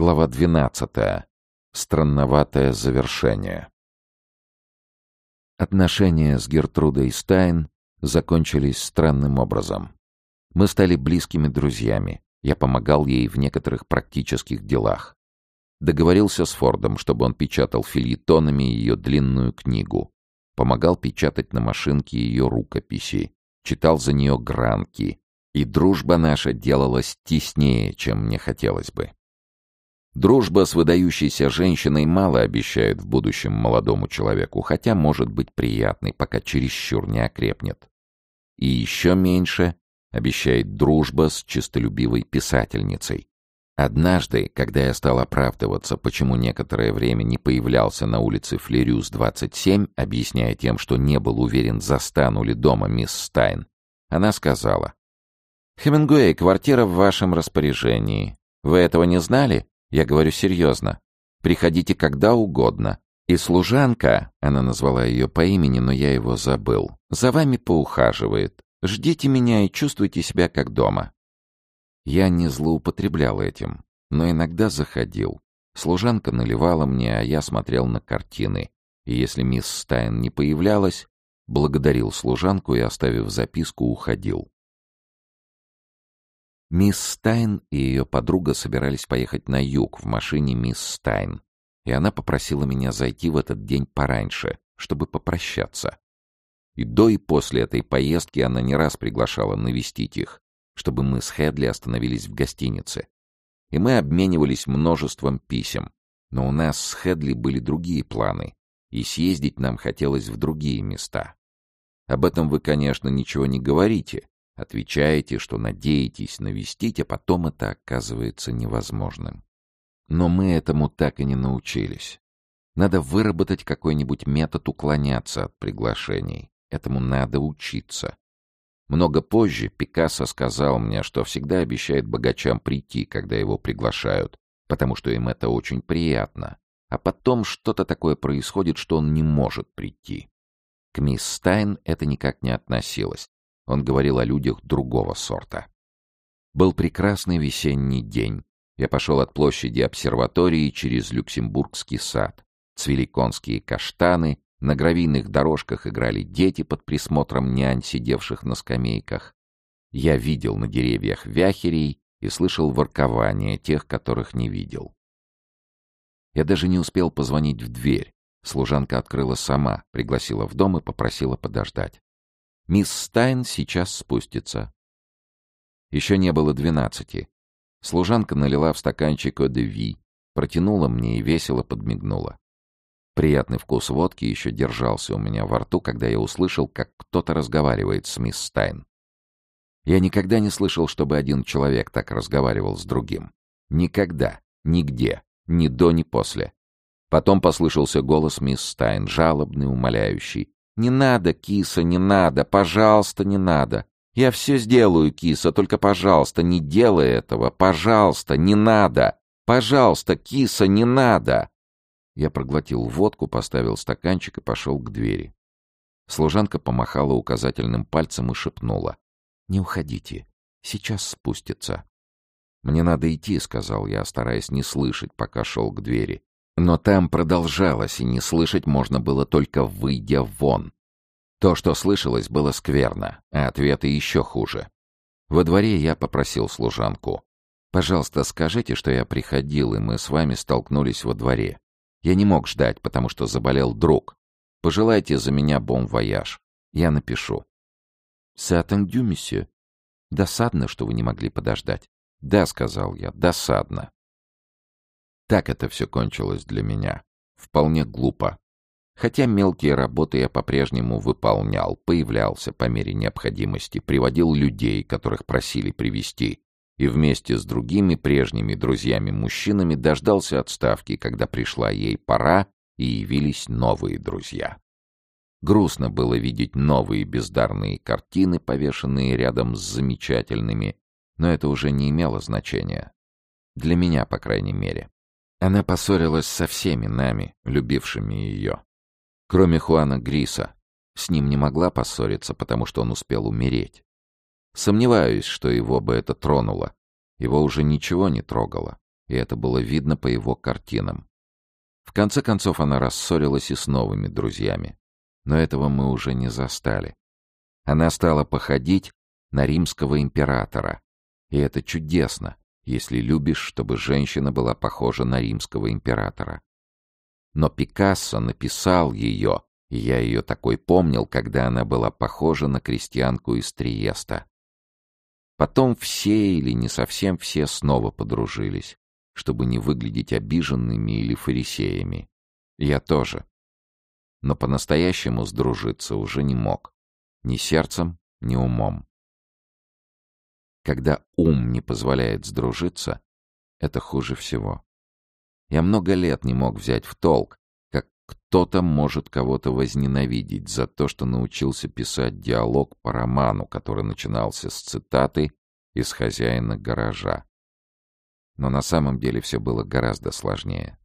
Глава 12. Странноватое завершение. Отношения с Гертрудой Стайн закончились странным образом. Мы стали близкими друзьями. Я помогал ей в некоторых практических делах. Договорился с Фордом, чтобы он печатал фильетонами ее длинную книгу. Помогал печатать на машинке ее рукописи. Читал за нее гранки. И дружба наша делалась теснее, чем мне хотелось бы. Дружба с выдающейся женщиной мало обещает в будущем молодому человеку, хотя может быть приятной, пока чересчур не окрепнет. И еще меньше обещает дружба с честолюбивой писательницей. Однажды, когда я стал оправдываться, почему некоторое время не появлялся на улице Флерюс-27, объясняя тем, что не был уверен, застану ли дома мисс Стайн, она сказала, «Хемингуэй, квартира в вашем распоряжении. Вы этого не знали? Я говорю серьезно. Приходите когда угодно. И служанка, она назвала ее по имени, но я его забыл, за вами поухаживает. Ждите меня и чувствуйте себя как дома. Я не злоупотреблял этим, но иногда заходил. Служанка наливала мне, а я смотрел на картины. И если мисс Стайн не появлялась, благодарил служанку и, оставив записку, уходил. Мисс Стайн и ее подруга собирались поехать на юг в машине мисс Стайн, и она попросила меня зайти в этот день пораньше, чтобы попрощаться. И до и после этой поездки она не раз приглашала навестить их, чтобы мы с Хедли остановились в гостинице. И мы обменивались множеством писем, но у нас с Хедли были другие планы, и съездить нам хотелось в другие места. Об этом вы, конечно, ничего не говорите, Отвечаете, что надеетесь навестить, а потом это оказывается невозможным. Но мы этому так и не научились. Надо выработать какой-нибудь метод уклоняться от приглашений. Этому надо учиться. Много позже Пикассо сказал мне, что всегда обещает богачам прийти, когда его приглашают, потому что им это очень приятно. А потом что-то такое происходит, что он не может прийти. К мисс Стайн это никак не относилось. Он говорил о людях другого сорта. Был прекрасный весенний день. Я пошел от площади обсерватории через Люксембургский сад. Цвели конские каштаны, на гравийных дорожках играли дети под присмотром нянь, сидевших на скамейках. Я видел на деревьях вяхерей и слышал воркование тех, которых не видел. Я даже не успел позвонить в дверь. Служанка открыла сама, пригласила в дом и попросила подождать. Мисс Стайн сейчас спустится. Еще не было двенадцати. Служанка налила в стаканчик оде протянула мне и весело подмигнула. Приятный вкус водки еще держался у меня во рту, когда я услышал, как кто-то разговаривает с мисс Стайн. Я никогда не слышал, чтобы один человек так разговаривал с другим. Никогда, нигде, ни до, ни после. Потом послышался голос мисс Стайн, жалобный, умоляющий. «Не надо, киса, не надо, пожалуйста, не надо. Я все сделаю, киса, только, пожалуйста, не делай этого, пожалуйста, не надо. Пожалуйста, киса, не надо!» Я проглотил водку, поставил стаканчик и пошел к двери. Служанка помахала указательным пальцем и шепнула. «Не уходите. Сейчас спустится». «Мне надо идти», — сказал я, стараясь не слышать, пока шел к двери. Но там продолжалось, и не слышать можно было только выйдя вон. То, что слышалось, было скверно, а ответы еще хуже. Во дворе я попросил служанку. «Пожалуйста, скажите, что я приходил, и мы с вами столкнулись во дворе. Я не мог ждать, потому что заболел друг. Пожелайте за меня бом-вояж. Я напишу». «Сатан-дю, месье. Досадно, что вы не могли подождать». «Да», — сказал я, — «досадно». Так это все кончилось для меня. Вполне глупо. Хотя мелкие работы я по-прежнему выполнял, появлялся по мере необходимости, приводил людей, которых просили привести, и вместе с другими прежними друзьями-мужчинами дождался отставки, когда пришла ей пора, и явились новые друзья. Грустно было видеть новые бездарные картины, повешенные рядом с замечательными, но это уже не имело значения. Для меня, по крайней мере. Она поссорилась со всеми нами, любившими ее. Кроме Хуана Гриса. С ним не могла поссориться, потому что он успел умереть. Сомневаюсь, что его бы это тронуло. Его уже ничего не трогало. и это было видно по его картинам. В конце концов она рассорилась и с новыми друзьями. Но этого мы уже не застали. Она стала походить на римского императора. И это чудесно, если любишь, чтобы женщина была похожа на римского императора. Но Пикассо написал ее, и я ее такой помнил, когда она была похожа на крестьянку из Триеста. Потом все или не совсем все снова подружились чтобы не выглядеть обиженными или фарисеями. Я тоже. Но по-настоящему сдружиться уже не мог. Ни сердцем, ни умом. Когда ум не позволяет сдружиться, это хуже всего. Я много лет не мог взять в толк, как кто-то может кого-то возненавидеть за то, что научился писать диалог по роману, который начинался с цитаты из «Хозяина гаража». Но на самом деле все было гораздо сложнее.